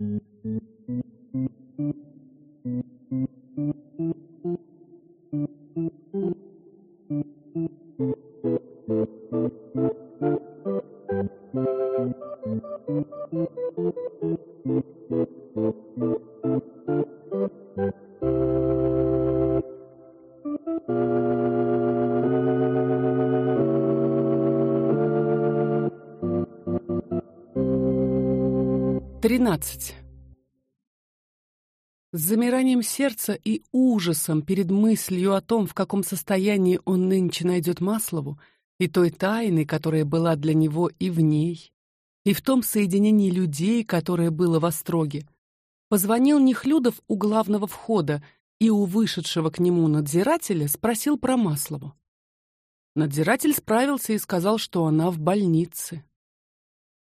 Thank you. Тринадцать. С замиранием сердца и ужасом перед мыслью о том, в каком состоянии он нынче найдет Маслову, и той тайны, которая была для него и в ней, и в том соединении людей, которое было в Остроге, позвонил Нехлюдов у главного входа и у вышедшего к нему надзирателя спросил про Маслову. Надзиратель справился и сказал, что она в больнице.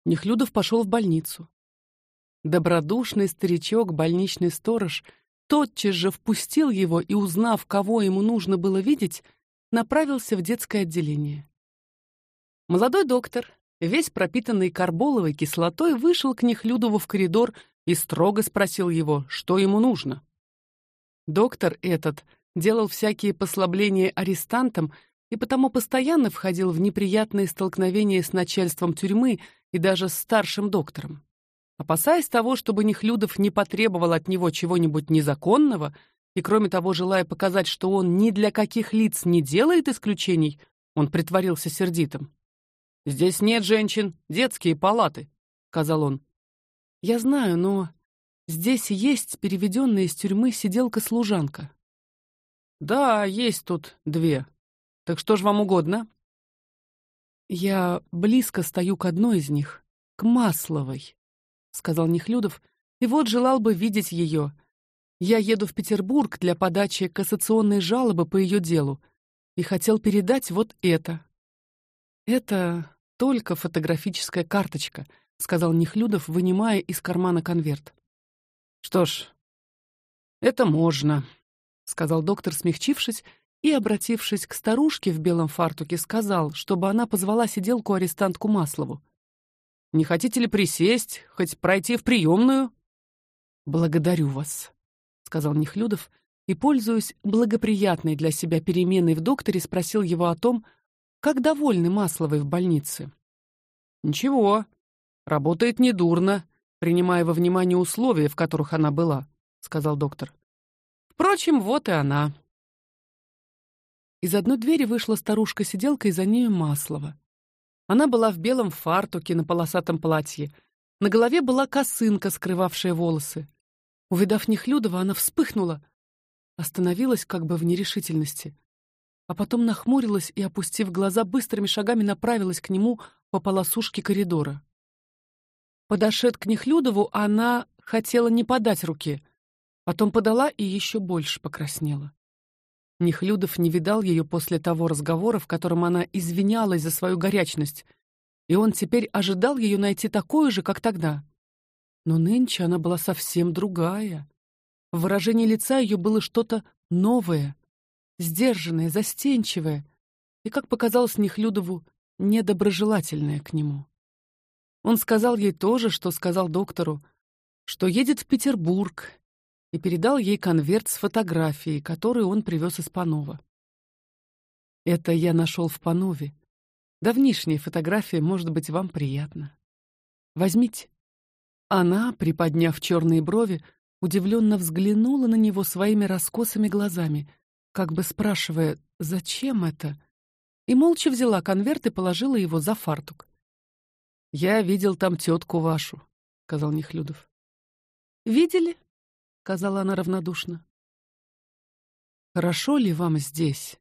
Нехлюдов пошел в больницу. Добродушный старичок, больничный сторож, тотчас же впустил его и, узнав, кого ему нужно было видеть, направился в детское отделение. Молодой доктор, весь пропитанный карболовой кислотой, вышел к Нехлюдову в коридор и строго спросил его, что ему нужно. Доктор этот делал всякие послабления арестантам и потому постоянно входил в неприятные столкновения с начальством тюрьмы и даже с старшим доктором. Опасаясь того, чтобы Нехлюдов не потребовал от него чего-нибудь незаконного, и кроме того, желая показать, что он ни для каких лиц не делает исключений, он притворился сердитым. Здесь нет женщин, детские палаты, сказал он. Я знаю, но здесь есть переведенная из тюрьмы сиделка-служанка. Да, есть тут две. Так что ж вам угодно? Я близко стою к одной из них, к Масловой сказал Нехлюдов, и вот желал бы видеть ее. Я еду в Петербург для подачи кассационной жалобы по ее делу и хотел передать вот это. Это только фотографическая карточка, сказал Нехлюдов, вынимая из кармана конверт. Что ж, это можно, сказал доктор, смягчившись и обратившись к старушке в белом фартуке, сказал, чтобы она позвала сиделку арестантку Маслову. Не хотите ли присесть, хоть пройти в приемную? Благодарю вас, сказал Нехлюдов и, пользуясь благоприятной для себя переменой в докторе, спросил его о том, как довольны Масловой в больнице. Ничего, работает недурно, принимая во внимание условия, в которых она была, сказал доктор. Впрочем, вот и она. Из одной двери вышла старушка-сиделка, и за нею Маслова. Она была в белом фартуке на полосатом платье. На голове была косынка, скрывавшая волосы. Увидав Нехлюдова, она вспыхнула, остановилась как бы в нерешительности, а потом нахмурилась и, опустив глаза, быстрыми шагами направилась к нему по полосушке коридора. Подошед к Нехлюдову, она хотела не подать руки, потом подала и еще больше покраснела. Нехлюдов не видал ее после того разговора, в котором она извинялась за свою горячность, и он теперь ожидал ее найти такой же, как тогда. Но нынче она была совсем другая. В выражении лица ее было что-то новое, сдержанное, застенчивое, и, как показалось Нехлюдову, недоброжелательное к нему. Он сказал ей то же, что сказал доктору, что едет в Петербург и передал ей конверт с фотографией, которую он привез из Панова. Это я нашел в Панове. Давнишняя фотография, может быть, вам приятна. Возьмите. Она, приподняв черные брови, удивленно взглянула на него своими раскосыми глазами, как бы спрашивая, зачем это, и молча взяла конверт и положила его за фартук. Я видел там тетку вашу, сказал Нехлюдов. Видели? Сказала она равнодушно. Хорошо ли вам здесь?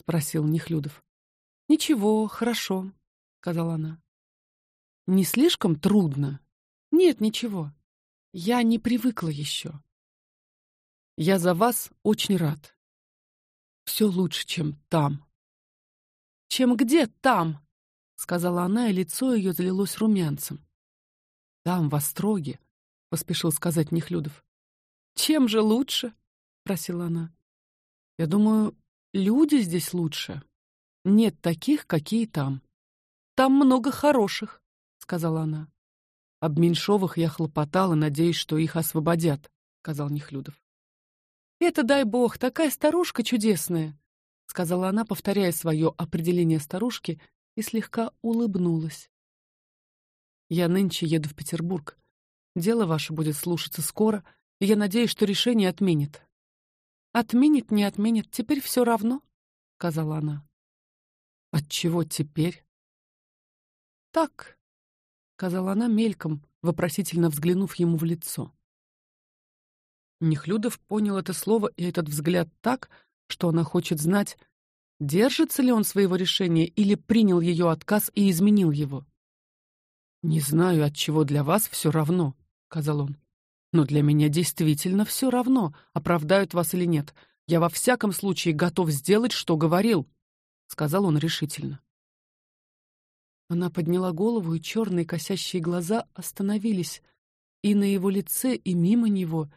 спросил Нехлюдов. Ничего, хорошо, сказала она. Не слишком трудно? Нет, ничего. Я не привыкла еще. Я за вас очень рад. Все лучше, чем там. Чем где там? сказала она, и лицо ее залилось румянцем. Там в Остроге, поспешил сказать Нехлюдов. Чем же лучше? спросила она. Я думаю, люди здесь лучше. Нет таких, какие там. Там много хороших, сказала она. Об Меньшовых я хлопотал и надеюсь, что их освободят, сказал Нехлюдов. Это дай бог, такая старушка чудесная, сказала она, повторяя свое определение старушки и слегка улыбнулась. Я нынче еду в Петербург. Дело ваше будет слушаться скоро, я надеюсь, что решение отменит. Отменит, не отменит, теперь все равно, сказала она. От чего теперь? Так, сказала она мельком, вопросительно взглянув ему в лицо. Нехлюдов понял это слово и этот взгляд так, что она хочет знать, держится ли он своего решения или принял ее отказ и изменил его. Не знаю, от чего для вас все равно, сказал он. Но для меня действительно все равно, оправдают вас или нет. Я во всяком случае готов сделать, что говорил, сказал он решительно. Она подняла голову, и черные косящие глаза остановились и на его лице, и мимо него,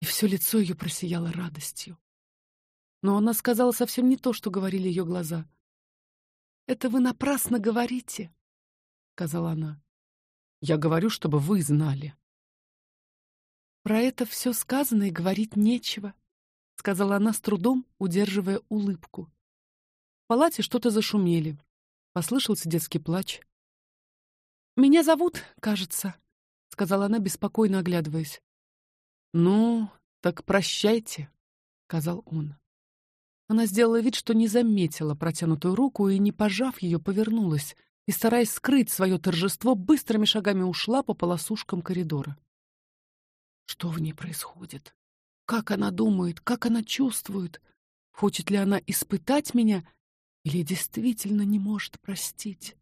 и все лицо ее просияло радостью. Но она сказала совсем не то, что говорили ее глаза. Это вы напрасно говорите, сказала она. Я говорю, чтобы вы знали. Про это все сказано и говорить нечего, сказала она с трудом, удерживая улыбку. В палате что-то зашумели. Послышался детский плач. Меня зовут, кажется, сказала она беспокойно оглядываясь. Ну, так прощайте, сказал он. Она сделала вид, что не заметила протянутую руку и, не пожав ее, повернулась и, стараясь скрыть свое торжество, быстрыми шагами ушла по полосушкам коридора. Что в ней происходит? Как она думает? Как она чувствует? Хочет ли она испытать меня или действительно не может простить?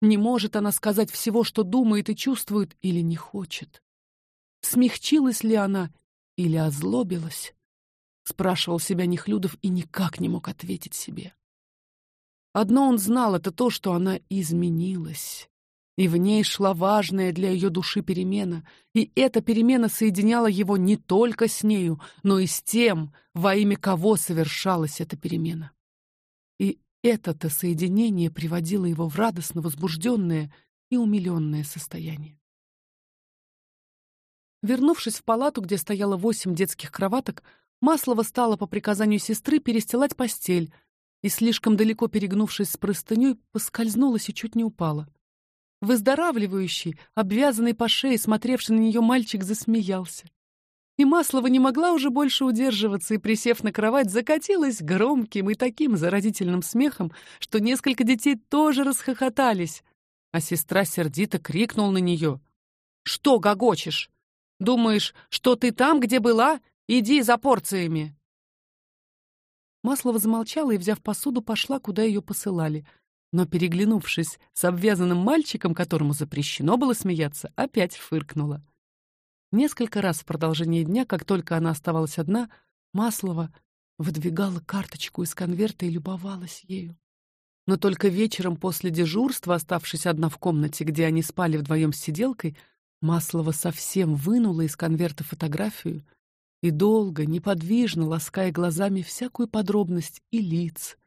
Не может она сказать всего, что думает и чувствует, или не хочет? Смягчилась ли она или озлобилась? Спрашивал себя Нехлюдов и никак не мог ответить себе. Одно он знал — это то, что она изменилась. И в ней шла важная для ее души перемена, и эта перемена соединяла его не только с нею, но и с тем, во имя кого совершалась эта перемена. И это-то соединение приводило его в радостно возбужденное и умиленное состояние. Вернувшись в палату, где стояло восемь детских кроваток, Маслова стала по приказанию сестры перестилать постель и, слишком далеко перегнувшись с простыней, поскользнулась и чуть не упала. Выздоравливающий, обвязанный по шее, смотревший на нее мальчик засмеялся. И Маслова не могла уже больше удерживаться и, присев на кровать, закатилась громким и таким заразительным смехом, что несколько детей тоже расхохотались. А сестра сердито крикнула на нее. «Что гогочешь? Думаешь, что ты там, где была? Иди за порциями!» Маслова замолчала и, взяв посуду, пошла, куда ее посылали. Но, переглянувшись с обвязанным мальчиком, которому запрещено было смеяться, опять фыркнула. Несколько раз в продолжении дня, как только она оставалась одна, Маслова выдвигала карточку из конверта и любовалась ею. Но только вечером после дежурства, оставшись одна в комнате, где они спали вдвоем с сиделкой, Маслова совсем вынула из конверта фотографию и долго, неподвижно, лаская глазами всякую подробность и лиц,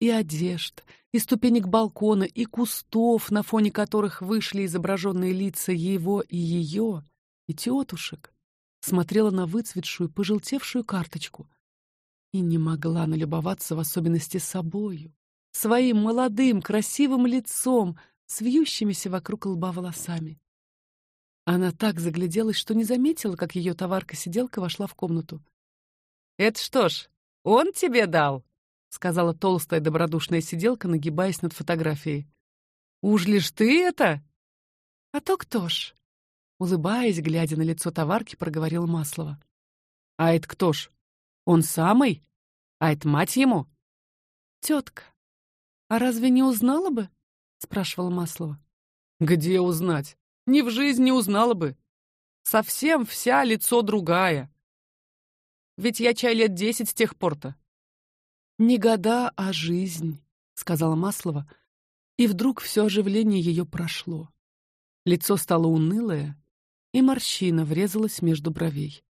и одежд, и ступенек балкона, и кустов, на фоне которых вышли изображенные лица его и ее, и тетушек, смотрела на выцветшую, пожелтевшую карточку и не могла налюбоваться в особенности собою, своим молодым, красивым лицом, с вьющимися вокруг лба волосами. Она так загляделась, что не заметила, как ее товарка-сиделка вошла в комнату. «Это что ж, он тебе дал?» — сказала толстая добродушная сиделка, нагибаясь над фотографией. «Уж лишь ты это?» «А то кто ж?» Улыбаясь, глядя на лицо товарки, проговорила Маслова. «А это кто ж? Он самый? А это мать ему?» «Тетка, а разве не узнала бы?» — спрашивала Маслова. «Где узнать? Ни в жизни не узнала бы. Совсем вся лицо другая. Ведь я чай лет десять с тех пор-то». «Не года, а жизнь», — сказала Маслова, и вдруг все оживление ее прошло. Лицо стало унылое, и морщина врезалась между бровей.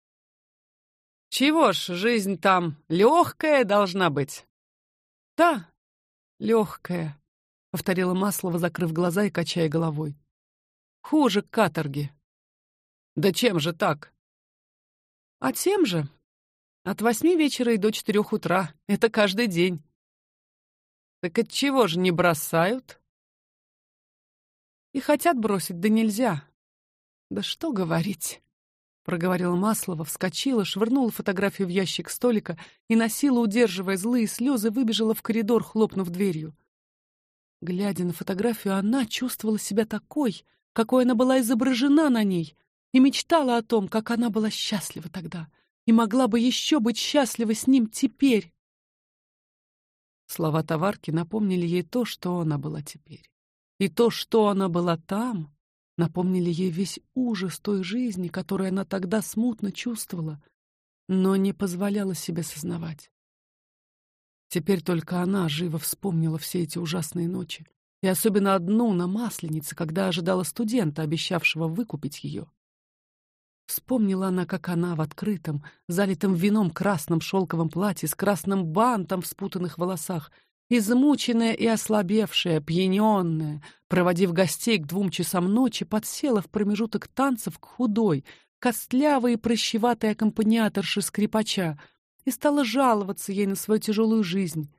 Чего ж, жизнь там легкая должна быть. Да, легкая, повторила Маслова, закрыв глаза и качая головой. Хуже каторги. Да чем же так? А тем же. От восьми вечера и до четырех утра. Это каждый день. Так от чего же не бросают? И хотят бросить, да нельзя. Да что говорить проговорила Маслова, вскочила, швырнула фотографию в ящик столика и на силу удерживая злые слезы выбежала в коридор, хлопнув дверью. Глядя на фотографию, она чувствовала себя такой, какой она была изображена на ней, и мечтала о том, как она была счастлива тогда и могла бы еще быть счастлива с ним теперь. Слова товарки напомнили ей то, что она была теперь, и то, что она была там, напомнили ей весь ужас той жизни, которую она тогда смутно чувствовала, но не позволяла себе сознавать. Теперь только она живо вспомнила все эти ужасные ночи, и особенно одну на Масленице, когда ожидала студента, обещавшего выкупить ее. Вспомнила она, как она в открытом, залитом вином красном шелковом платье с красным бантом в спутанных волосах Измученная и ослабевшая, пьяненная, проводив гостей к двум часам ночи, подсела в промежуток танцев к худой, костлявой и прыщеватой аккомпаниаторше скрипача и стала жаловаться ей на свою тяжелую жизнь.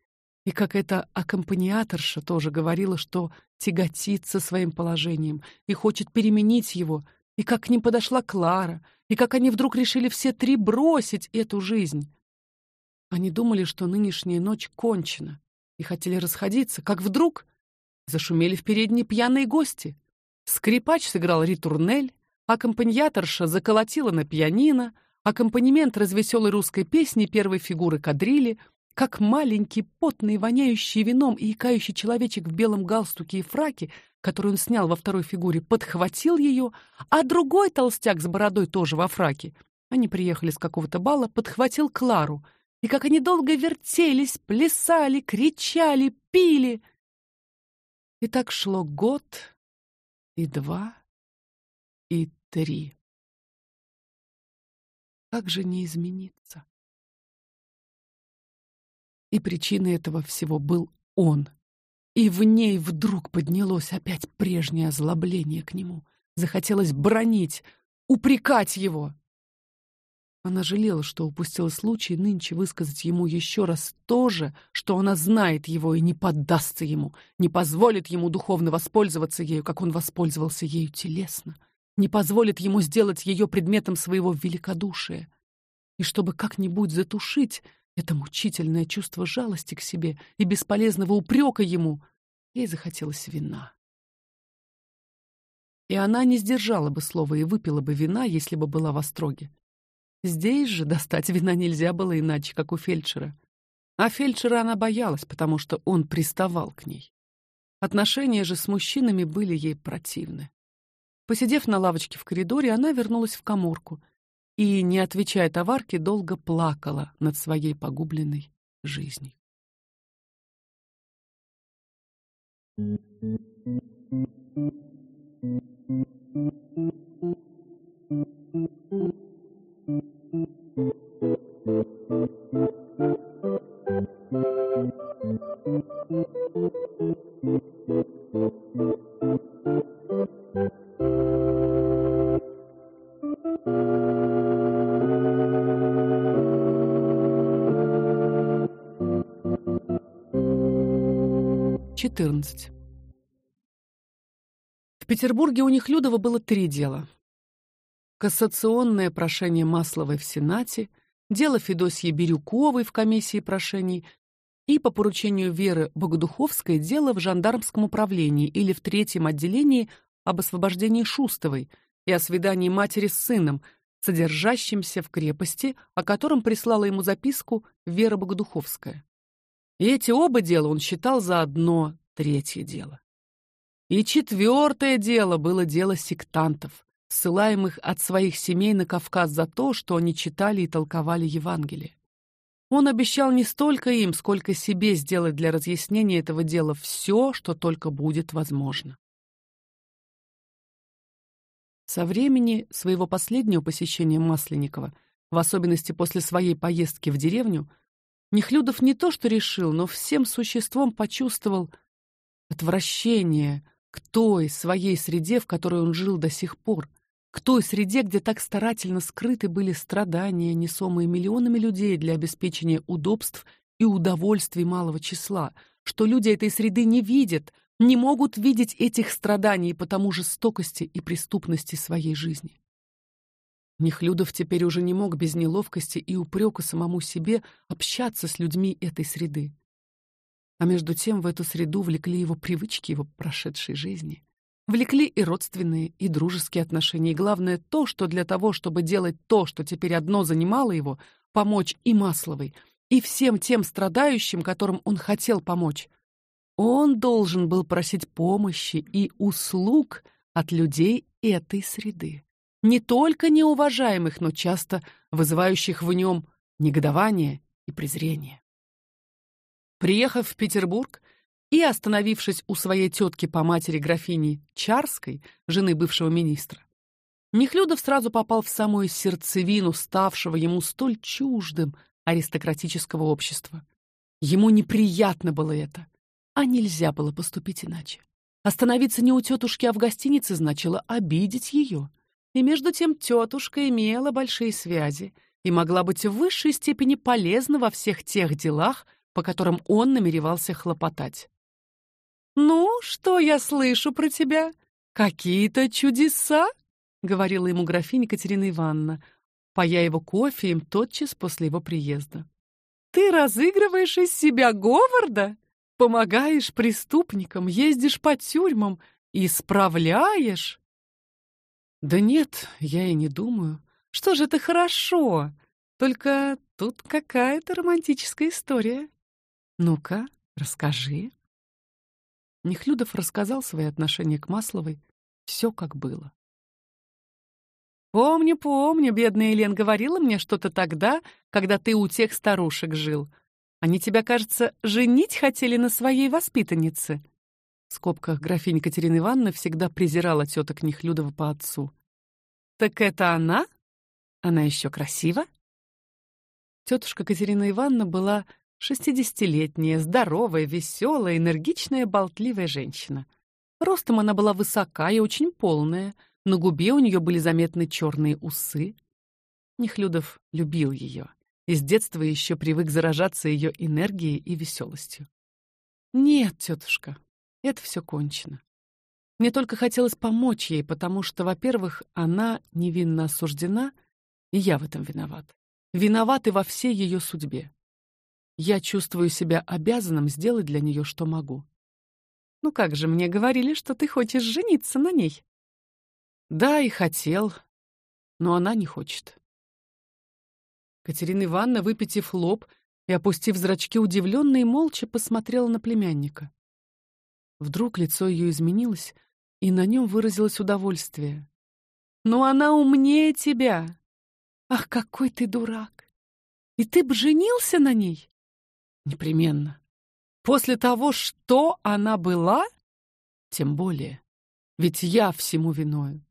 И как эта аккомпаниаторша тоже говорила, что тяготится своим положением и хочет переменить его, и как к ним подошла Клара, и как они вдруг решили все три бросить эту жизнь. Они думали, что нынешняя ночь кончена, и хотели расходиться, как вдруг зашумели в передней пьяные гости. Скрипач сыграл ритурнель, аккомпаньяторша заколотила на пианино, аккомпанемент развеселой русской песни первой фигуры кадрили, как маленький, потный, воняющий вином и икающий человечек в белом галстуке и фраке, который он снял во второй фигуре, подхватил ее, а другой толстяк с бородой тоже во фраке, они приехали с какого-то бала, подхватил Клару — и как они долго вертелись, плясали, кричали, пили. И так шло год, и два, и три. Как же не измениться? И причиной этого всего был он. И в ней вдруг поднялось опять прежнее озлобление к нему. Захотелось бронить, упрекать его. Она жалела, что упустила случай нынче высказать ему еще раз то же, что она знает его и не поддастся ему, не позволит ему духовно воспользоваться ею, как он воспользовался ею телесно, не позволит ему сделать ее предметом своего великодушия. И чтобы как-нибудь затушить это мучительное чувство жалости к себе и бесполезного упрека ему, ей захотелось вина. И она не сдержала бы слова и выпила бы вина, если бы была в остроге. Здесь же достать вина нельзя было иначе, как у фельдшера. А фельдшера она боялась, потому что он приставал к ней. Отношения же с мужчинами были ей противны. Посидев на лавочке в коридоре, она вернулась в каморку и, не отвечая товарке, долго плакала над своей погубленной жизнью. Четырнадцать. В Петербурге у Нехлюдова было три дела кассационное прошение Масловой в Сенате, дело Федосьи Бирюковой в комиссии прошений и по поручению Веры Богодуховской дело в жандармском управлении или в третьем отделении об освобождении Шустовой и о свидании матери с сыном, содержащимся в крепости, о котором прислала ему записку Вера Богодуховская. И эти оба дела он считал за одно третье дело. И четвертое дело было дело сектантов, ссылаемых от своих семей на Кавказ за то, что они читали и толковали Евангелие. Он обещал не столько им, сколько себе сделать для разъяснения этого дела все, что только будет возможно. Со времени своего последнего посещения Масленникова, в особенности после своей поездки в деревню, Нехлюдов не то что решил, но всем существом почувствовал отвращение к той своей среде, в которой он жил до сих пор, к той среде, где так старательно скрыты были страдания, несомые миллионами людей для обеспечения удобств и удовольствий малого числа, что люди этой среды не видят, не могут видеть этих страданий по тому жестокости и преступности своей жизни. Нехлюдов теперь уже не мог без неловкости и упрека самому себе общаться с людьми этой среды. А между тем в эту среду влекли его привычки его прошедшей жизни. Влекли и родственные, и дружеские отношения, и главное то, что для того, чтобы делать то, что теперь одно занимало его, помочь и Масловой, и всем тем страдающим, которым он хотел помочь, он должен был просить помощи и услуг от людей этой среды не только неуважаемых, но часто вызывающих в нем негодование и презрение. Приехав в Петербург и остановившись у своей тетки по матери графини Чарской, жены бывшего министра, Нехлюдов сразу попал в самую сердцевину ставшего ему столь чуждым аристократического общества. Ему неприятно было это, а нельзя было поступить иначе. Остановиться не у тетушки, а в гостинице значило обидеть ее. И между тем тетушка имела большие связи и могла быть в высшей степени полезна во всех тех делах, по которым он намеревался хлопотать. Ну, что я слышу про тебя? Какие-то чудеса, говорила ему графиня Катерина Ивановна, поя его кофе им тотчас после его приезда. Ты разыгрываешь из себя Говарда, помогаешь преступникам, ездишь по тюрьмам и справляешь. Да нет, я и не думаю. Что же это хорошо? Только тут какая-то романтическая история. Ну-ка, расскажи. Нехлюдов рассказал свои отношения к Масловой, все как было. Помню, помню, бедная Елен говорила мне что-то тогда, когда ты у тех старушек жил. Они тебя, кажется, женить хотели на своей воспитаннице. В скобках графиня Катерина Ивановна всегда презирала теток Нехлюдова по отцу. Так это она? Она еще красива? Тетушка Катерина Ивановна была шестидесятилетняя, здоровая, веселая, энергичная, болтливая женщина. Ростом она была высока и очень полная, на губе у нее были заметны черные усы. Нехлюдов любил ее и с детства еще привык заражаться ее энергией и веселостью. Нет, тетушка, это все кончено. Мне только хотелось помочь ей, потому что, во-первых, она невинно осуждена, и я в этом виноват. Виноват и во всей ее судьбе. Я чувствую себя обязанным сделать для нее, что могу. Ну как же, мне говорили, что ты хочешь жениться на ней. Да, и хотел, но она не хочет. Катерина Ивановна, выпитив лоб и опустив зрачки, удивленно и молча посмотрела на племянника. Вдруг лицо ее изменилось, и на нем выразилось удовольствие. «Но она умнее тебя! Ах, какой ты дурак! И ты б женился на ней?» «Непременно. После того, что она была? Тем более. Ведь я всему виною».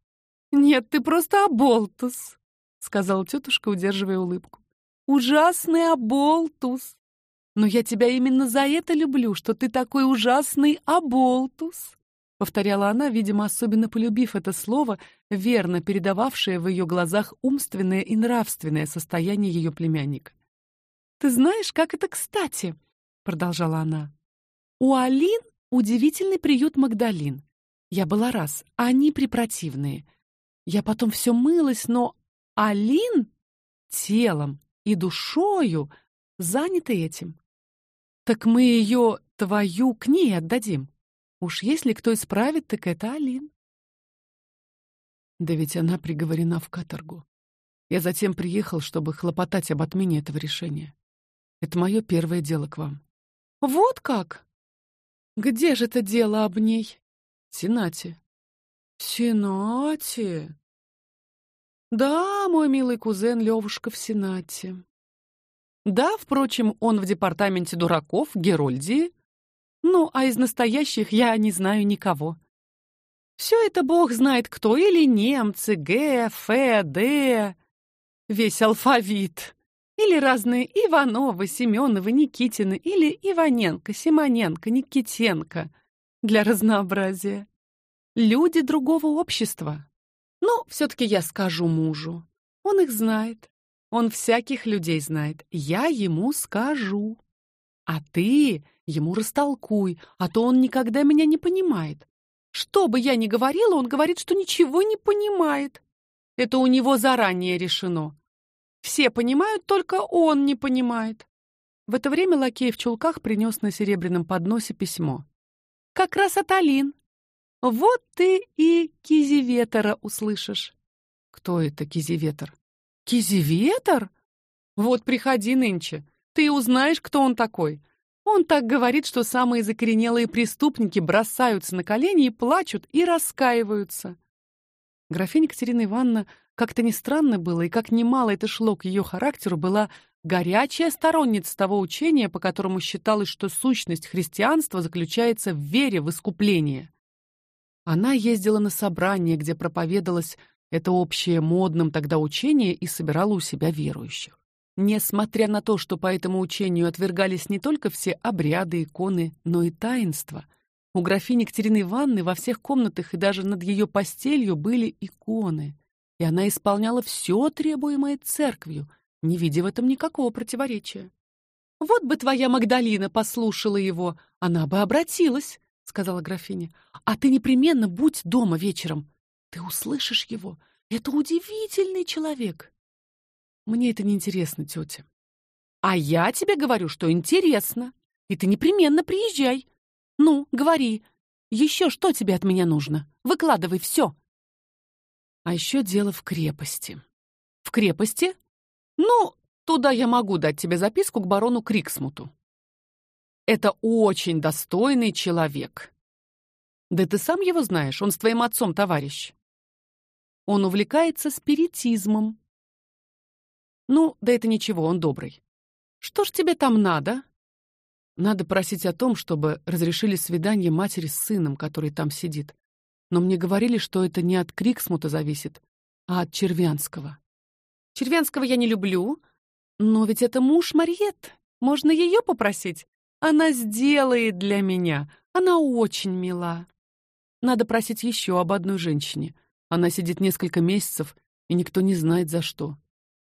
«Нет, ты просто оболтус», — сказала тетушка, удерживая улыбку. «Ужасный оболтус. Но я тебя именно за это люблю, что ты такой ужасный оболтус. — повторяла она, видимо, особенно полюбив это слово, верно передававшее в ее глазах умственное и нравственное состояние ее племянника. «Ты знаешь, как это кстати?» — продолжала она. «У Алин удивительный приют Магдалин. Я была раз, а они препротивные. Я потом все мылась, но Алин телом и душою занята этим. Так мы ее, твою, к ней отдадим. Уж если кто исправит, так это Алин. Да ведь она приговорена в каторгу. Я затем приехал, чтобы хлопотать об отмене этого решения. Это мое первое дело к вам. Вот как? Где же это дело об ней? В Сенате. В Сенате? Да, мой милый кузен Левушка в Сенате. Да, впрочем, он в департаменте дураков Герольдии ну, а из настоящих я не знаю никого. Все это бог знает кто, или немцы, Г, Ф, Д, весь алфавит. Или разные Ивановы, Семеновы, Никитины, или Иваненко, Симоненко, Никитенко для разнообразия. люди другого общества. Ну, все таки я скажу мужу. Он их знает. Он всяких людей знает. Я ему скажу. А ты ему растолкуй, а то он никогда меня не понимает. Что бы я ни говорила, он говорит, что ничего не понимает. Это у него заранее решено. Все понимают, только он не понимает. В это время лакей в чулках принес на серебряном подносе письмо. Как раз от Алин. Вот ты и Кизиветера услышишь. Кто это Кизиветер? Кизиветер? Вот приходи нынче. Ты узнаешь, кто он такой. Он так говорит, что самые закоренелые преступники бросаются на колени и плачут и раскаиваются. Графиня Екатерина Ивановна, как-то не странно было, и как немало это шло к ее характеру, была горячая сторонница того учения, по которому считалось, что сущность христианства заключается в вере в искупление. Она ездила на собрания, где проповедовалось это общее модным тогда учение и собирала у себя верующих. Несмотря на то, что по этому учению отвергались не только все обряды, иконы, но и таинства, у графини Екатерины Ивановны во всех комнатах и даже над ее постелью были иконы, и она исполняла все требуемое церковью, не видя в этом никакого противоречия. Вот бы твоя Магдалина послушала его, она бы обратилась, сказала графиня. А ты непременно будь дома вечером. Ты услышишь его. Это удивительный человек. Мне это не интересно, тетя. А я тебе говорю, что интересно. И ты непременно приезжай. Ну, говори. Еще что тебе от меня нужно? Выкладывай все. А еще дело в крепости. В крепости? Ну, туда я могу дать тебе записку к барону Криксмуту. Это очень достойный человек. Да ты сам его знаешь, он с твоим отцом товарищ. Он увлекается спиритизмом. Ну, да это ничего, он добрый. Что ж тебе там надо? Надо просить о том, чтобы разрешили свидание матери с сыном, который там сидит. Но мне говорили, что это не от Криксмута зависит, а от Червянского. Червянского я не люблю, но ведь это муж Мариет. Можно ее попросить. Она сделает для меня. Она очень мила. Надо просить еще об одной женщине. Она сидит несколько месяцев, и никто не знает за что.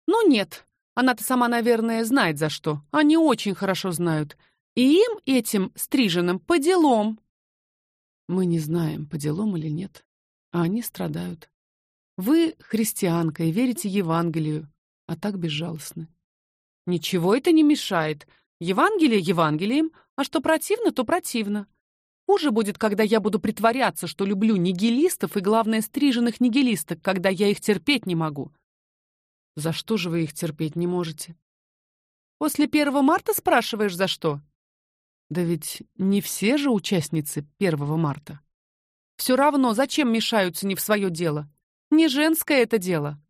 Ну нет, она-то сама, наверное, знает за что. Они очень хорошо знают. И им этим стриженным по делам. Мы не знаем, по делам или нет, а они страдают. Вы христианка и верите Евангелию, а так безжалостны. Ничего это не мешает. Евангелие Евангелием, а что противно, то противно. Хуже будет, когда я буду притворяться, что люблю нигилистов и главное стриженных нигилисток, когда я их терпеть не могу. За что же вы их терпеть не можете? После первого марта спрашиваешь, за что? Да ведь не все же участницы первого марта. Все равно, зачем мешаются не в свое дело? Не женское это дело.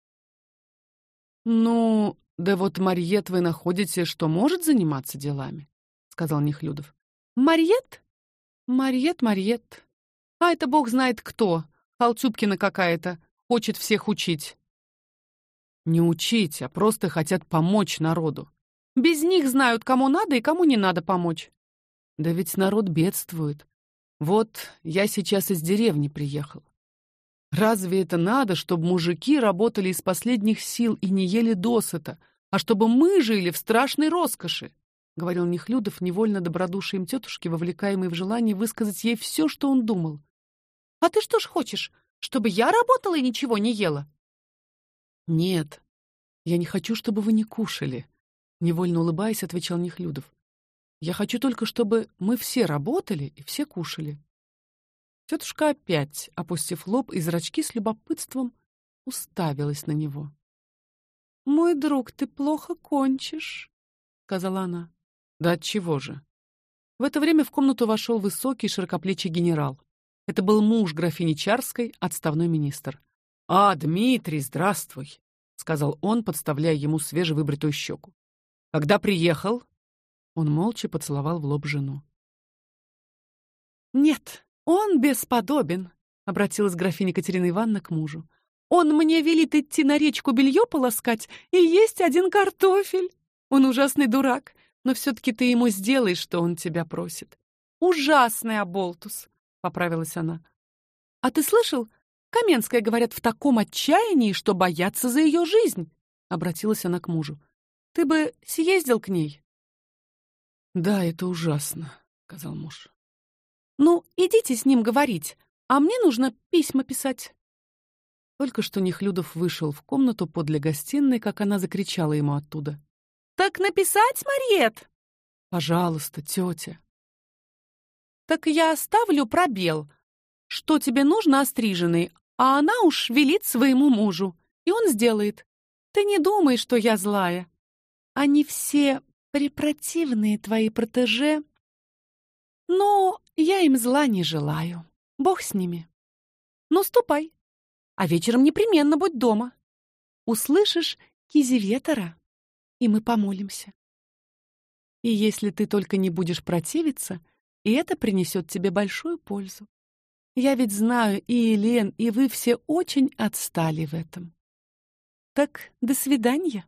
Ну, да вот Марьет вы находите, что может заниматься делами, сказал Нехлюдов. Марьет? Марьет, Марьет. А это бог знает кто. Халцюбкина какая-то, хочет всех учить. Не учить, а просто хотят помочь народу. Без них знают, кому надо и кому не надо помочь. Да ведь народ бедствует. Вот я сейчас из деревни приехал. Разве это надо, чтобы мужики работали из последних сил и не ели досыта, а чтобы мы жили в страшной роскоши? Говорил Нехлюдов, невольно добродушием тетушки, вовлекаемый в желание высказать ей все, что он думал. А ты что ж хочешь, чтобы я работала и ничего не ела? Нет. Я не хочу, чтобы вы не кушали, невольно улыбаясь, отвечал Нехлюдов. Я хочу только, чтобы мы все работали и все кушали. Тетушка опять, опустив лоб и зрачки с любопытством, уставилась на него. Мой друг, ты плохо кончишь, сказала она. Да от чего же? В это время в комнату вошел высокий широкоплечий генерал. Это был муж графини Чарской, отставной министр. А, Дмитрий, здравствуй, сказал он, подставляя ему свежевыбритую щеку. Когда приехал? Он молча поцеловал в лоб жену. Нет, он бесподобен, обратилась графиня Екатерина Ивановна к мужу. Он мне велит идти на речку белье полоскать и есть один картофель. Он ужасный дурак, но все таки ты ему сделай, что он тебя просит. Ужасный оболтус, поправилась она. А ты слышал? Каменская, говорят, в таком отчаянии, что боятся за ее жизнь. Обратилась она к мужу. Ты бы съездил к ней. Да, это ужасно, сказал муж. Ну, идите с ним говорить, а мне нужно письма писать. Только что Нехлюдов вышел в комнату подле гостиной, как она закричала ему оттуда: "Так написать, Мариет? Пожалуйста, тетя. Так я оставлю пробел. Что тебе нужно остриженный, а она уж велит своему мужу, и он сделает. Ты не думай, что я злая. Они все препротивные твои протеже, но я им зла не желаю. Бог с ними. Ну, ступай. А вечером непременно будь дома. Услышишь кизеветера, и мы помолимся. И если ты только не будешь противиться, и это принесет тебе большую пользу. Я ведь знаю, и Елен, и вы все очень отстали в этом. Так, до свидания.